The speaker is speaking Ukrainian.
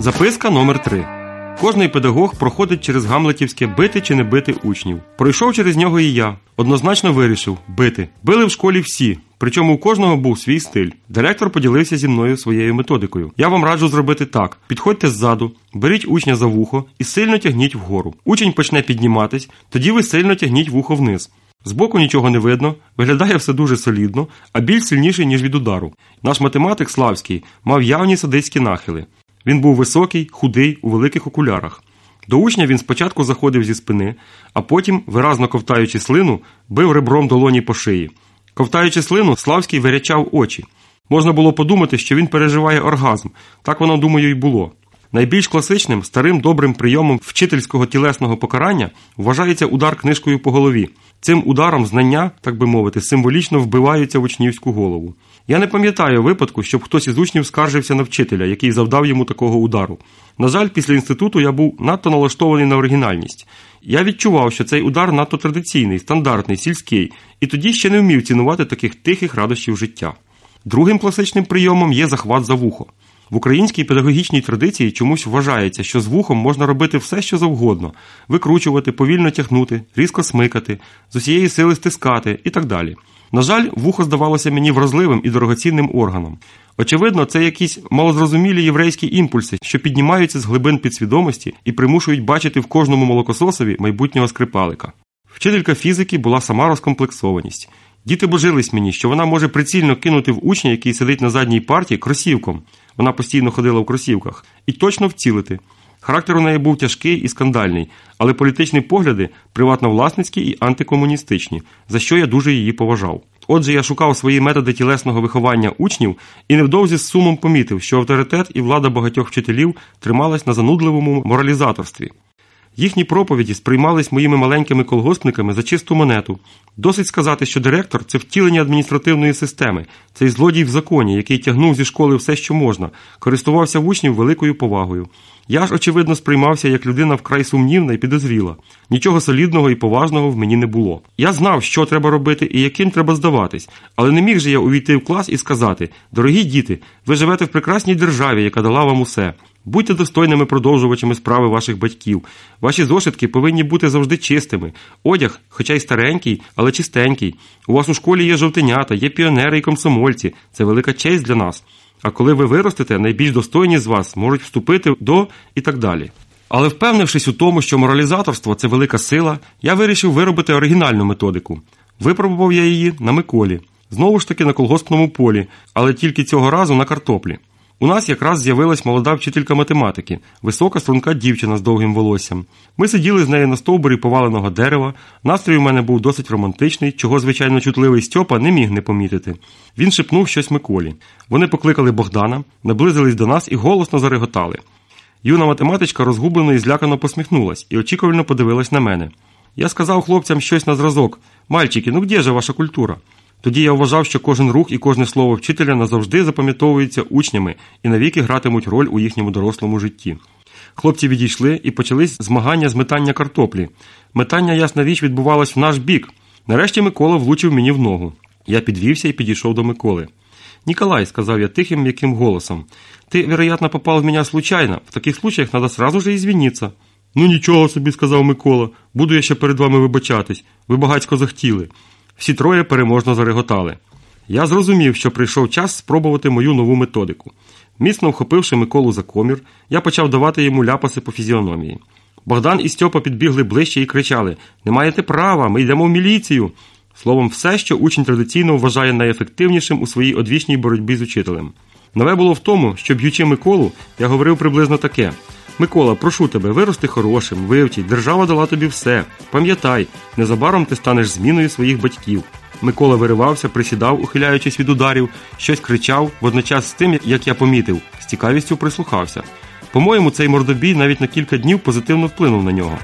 Записка номер 3 Кожний педагог проходить через гамлетівське бити чи не бити учнів. Пройшов через нього і я. Однозначно вирішив бити. Били в школі всі. Причому у кожного був свій стиль. Директор поділився зі мною своєю методикою. Я вам раджу зробити так: підходьте ззаду, беріть учня за вухо і сильно тягніть вгору. Учень почне підніматись, тоді ви сильно тягніть вухо вниз. Збоку нічого не видно, виглядає все дуже солідно, а біль сильніший, ніж від удару. Наш математик Славський мав явні садистські нахили. Він був високий, худий, у великих окулярах. До учня він спочатку заходив зі спини, а потім, виразно ковтаючи слину, бив ребром долоні по шиї. Ковтаючи слину, Славський вирячав очі. Можна було подумати, що він переживає оргазм. Так воно, думаю, і було. Найбільш класичним, старим добрим прийомом вчительського тілесного покарання вважається удар книжкою по голові. Цим ударом знання, так би мовити, символічно вбиваються в учнівську голову. Я не пам'ятаю випадку, щоб хтось із учнів скаржився на вчителя, який завдав йому такого удару. На жаль, після інституту я був надто налаштований на оригінальність. Я відчував, що цей удар надто традиційний, стандартний, сільський, і тоді ще не вмів цінувати таких тихих радощів життя. Другим класичним прийомом є захват за вухо. В українській педагогічній традиції чомусь вважається, що з вухом можна робити все, що завгодно викручувати, повільно тягнути, різко смикати, з усієї сили стискати і так далі. На жаль, вухо здавалося мені вразливим і дорогоцінним органом. Очевидно, це якісь малозрозумілі єврейські імпульси, що піднімаються з глибин підсвідомості і примушують бачити в кожному молокососові майбутнього скрипалика. Вчителька фізики була сама розкомплексованість. Діти божились мені, що вона може прицільно кинути в учня, який сидить на задній парті, кросівком. Вона постійно ходила в кросівках, і точно вцілити. Характер у неї був тяжкий і скандальний, але політичні погляди приватно-власницькі і антикомуністичні, за що я дуже її поважав. Отже, я шукав свої методи тілесного виховання учнів і невдовзі з сумом помітив, що авторитет і влада багатьох вчителів трималась на занудливому моралізаторстві. Їхні проповіді сприймались моїми маленькими колгоспниками за чисту монету. Досить сказати, що директор це втілення адміністративної системи, цей злодій в законі, який тягнув зі школи все, що можна, користувався в учнів великою повагою. Я ж, очевидно, сприймався як людина вкрай сумнівна і підозріла. Нічого солідного і поважного в мені не було. Я знав, що треба робити і яким треба здаватись, але не міг же я увійти в клас і сказати: дорогі діти, ви живете в прекрасній державі, яка дала вам усе. Будьте достойними продовжувачами справи ваших батьків. Ваші зошитки повинні бути завжди чистими. Одяг, хоча й старенький, але чистенький. У вас у школі є жовтенята, є піонери і комсомольці. Це велика честь для нас. А коли ви виростете, найбільш достойні з вас можуть вступити до і так далі. Але впевнившись у тому, що моралізаторство це велика сила, я вирішив виробити оригінальну методику. Випробував я її на Миколі, знову ж таки на колгоспному полі, але тільки цього разу на картоплі. У нас якраз з'явилась молода вчителька математики, висока струнка дівчина з довгим волоссям. Ми сиділи з нею на стовбурі поваленого дерева. Настрій у мене був досить романтичний, чого, звичайно, чутливий Стьопа не міг не помітити. Він шепнув щось Миколі. Вони покликали Богдана, наблизились до нас і голосно зареготали. Юна математичка розгублено і злякано посміхнулась і очікувально подивилась на мене. Я сказав хлопцям щось на зразок Мальчики, ну де же ваша культура? Тоді я вважав, що кожен рух і кожне слово вчителя назавжди запам'ятовуються учнями і навіки гратимуть роль у їхньому дорослому житті. Хлопці відійшли і почались змагання з метання картоплі. Метання, ясна річ, відбувалось в наш бік. Нарешті Микола влучив мені в ногу. Я підвівся і підійшов до Миколи. Ніколай, сказав я тихим м'яким голосом, ти, вероятно, попав в мене случайно. В таких случаях треба сразу же извиниться. Ну нічого собі, сказав Микола. Буду я ще перед вами вибачатись. Ви багацько захотіли. Всі троє переможно зареготали. Я зрозумів, що прийшов час спробувати мою нову методику. Міцно вхопивши Миколу за комір, я почав давати йому ляпаси по фізіономії. Богдан і Стьопа підбігли ближче і кричали Не маєте права, ми йдемо в міліцію. Словом, все, що учень традиційно вважає найефективнішим у своїй одвічній боротьбі з учителем. Нове було в тому, що б'ючи Миколу, я говорив приблизно таке. Микола, прошу тебе, вирости хорошим, вивчить, держава дала тобі все. Пам'ятай, незабаром ти станеш зміною своїх батьків. Микола виривався, присідав, ухиляючись від ударів, щось кричав, водночас з тим, як я помітив, з цікавістю прислухався. По-моєму, цей мордобій навіть на кілька днів позитивно вплинув на нього.